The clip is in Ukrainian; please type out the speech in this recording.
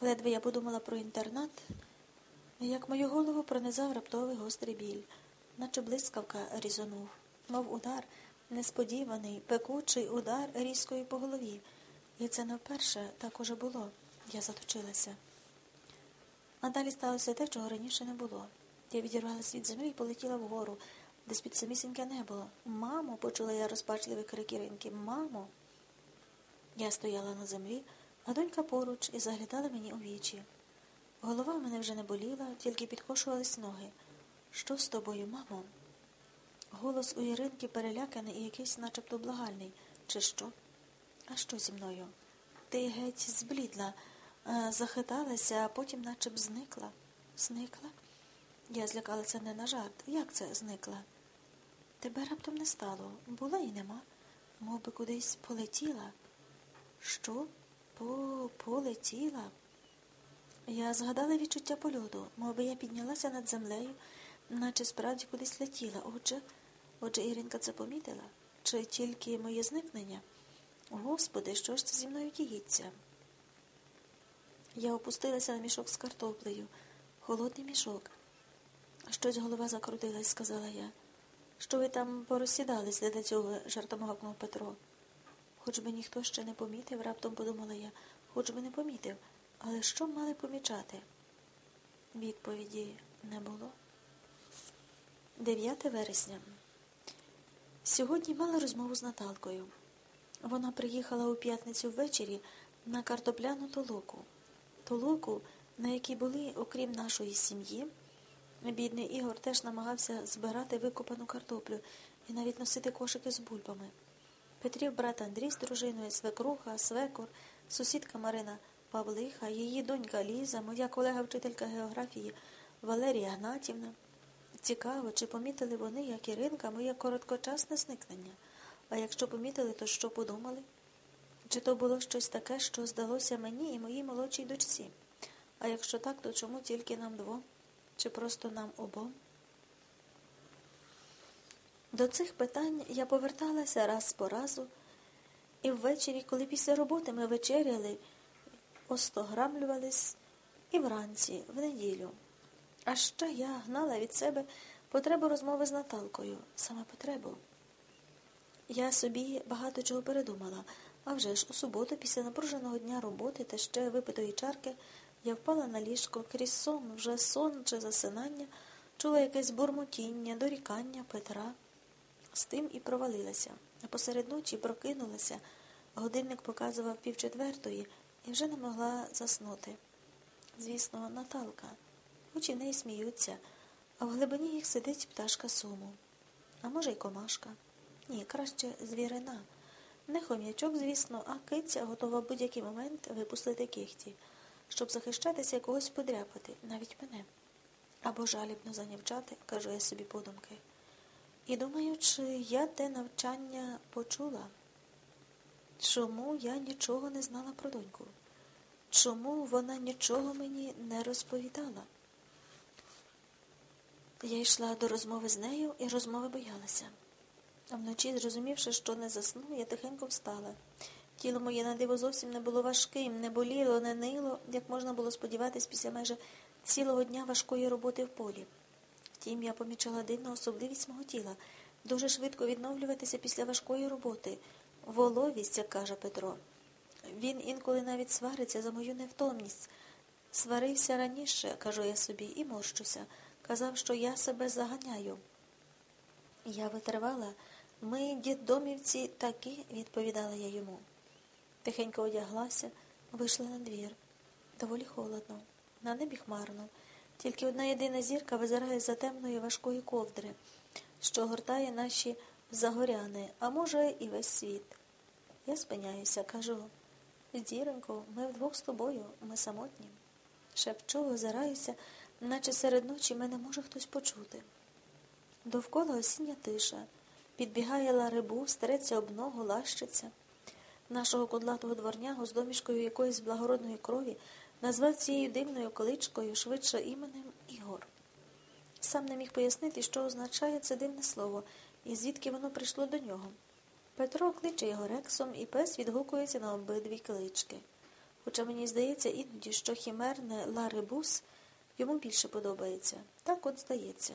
Ледве я подумала про інтернат, як мою голову пронизав раптовий гострий біль, наче блискавка різонув, мов удар, несподіваний, пекучий удар різкою по голові. І це не вперше так уже було. Я заточилася. А далі сталося те, чого раніше не було. Я відірвалася від землі і полетіла вгору, десь під самісіньке небо. Мамо, почула я розпачливі крики ринки. Мамо. Я стояла на землі, а донька поруч і заглядала мені у вічі. Голова в мене вже не боліла, тільки підкошувались ноги. Що з тобою, мамо? Голос у Іринки переляканий і якийсь начебто благальний. Чи що? А що зі мною? Ти геть зблідла, захиталася, а потім наче б зникла. Зникла? Я злякалася не на жарт. Як це зникла? Тебе раптом не стало. Була і нема. Мов би кудись полетіла. Що? По полетіла? Я згадала відчуття польоту, мов би я піднялася над землею, наче справді кудись летіла. Отже, отже, Іринка це помітила? Чи тільки моє зникнення? Господи, що ж це зі мною діється? Я опустилася на мішок з картоплею, холодний мішок. Щось голова закрутилась, сказала я. Що ви там порозсідались для цього, жартом Петро. Хоч би ніхто ще не помітив, раптом подумала я, хоч би не помітив, але що мали помічати? Відповіді не було. 9 вересня. Сьогодні мала розмову з Наталкою. Вона приїхала у п'ятницю ввечері на картопляну толоку. Толоку, на якій були, окрім нашої сім'ї, бідний Ігор теж намагався збирати викопану картоплю і навіть носити кошики з бульбами. Петрів брат Андрій з дружиною, свекруха, свекор, сусідка Марина Павлиха, її донька Ліза, моя колега-вчителька географії Валерія Гнатівна. Цікаво, чи помітили вони, як Іринка, моє короткочасне зникнення. А якщо помітили, то що подумали? Чи то було щось таке, що здалося мені і моїй молодшій дочці? А якщо так, то чому тільки нам двом? Чи просто нам обом? До цих питань я поверталася раз по разу, і ввечері, коли після роботи ми вечеряли, остограмлювались і вранці, в неділю. А ще я гнала від себе потребу розмови з Наталкою, саме потребу. Я собі багато чого передумала, а вже ж у суботу, після напруженого дня роботи та ще випитої чарки, я впала на ліжко крізь сон, вже сон чи засинання, чула якесь бурмотіння, дорікання Петра. З тим і провалилася. А посеред ночі прокинулася, годинник показував півчетвертої і вже не могла заснути. Звісно, Наталка. Очі в неї сміються, а в глибині їх сидить пташка суму. А може, й комашка. Ні, краще звірина. Не хом'ячок, звісно, а киця готова в будь-який момент випустити кихті, щоб захищатися когось подряпати, навіть мене. Або жалібно занявчати, кажу я собі подумки. І думаю, чи я те навчання почула? Чому я нічого не знала про доньку? Чому вона нічого мені не розповідала? Я йшла до розмови з нею і розмови боялася. А вночі, зрозумівши, що не засну, я тихенько встала. Тіло моє на диво зовсім не було важким, не боліло, не нило, як можна було сподіватись після майже цілого дня важкої роботи в полі. Втім, я помічала дивну особливість мого тіла дуже швидко відновлюватися після важкої роботи. Воловість, як каже Петро. Він інколи навіть свариться за мою невтомність. Сварився раніше, кажу я собі, і морщуся. Казав, що я себе заганяю. Я витривала. Ми, діддомівці, такі, відповідала я йому. Тихенько одяглася, вийшла на двір. Доволі холодно, на небі хмарно. Тільки одна єдина зірка визирає за темної важкої ковдри, що гортає наші загоряни, а може, і весь світ. Я спиняюся, кажу Зіронько, ми вдвох з тобою, ми самотні. Шепчу, озираюся, наче серед ночі мене може хтось почути. Довкола осіння тиша, підбігає ларибу, стереться об ногу, лащиться. Нашого кудлатого дворнягу з домішкою якоїсь благородної крові назвав цією дивною количкою швидше іменем Ігор. Сам не міг пояснити, що означає це дивне слово і звідки воно прийшло до нього. Петро кличе його рексом, і пес відгукується на обидві клички. Хоча мені здається іноді, що хімерне ларибус йому більше подобається. Так от здається.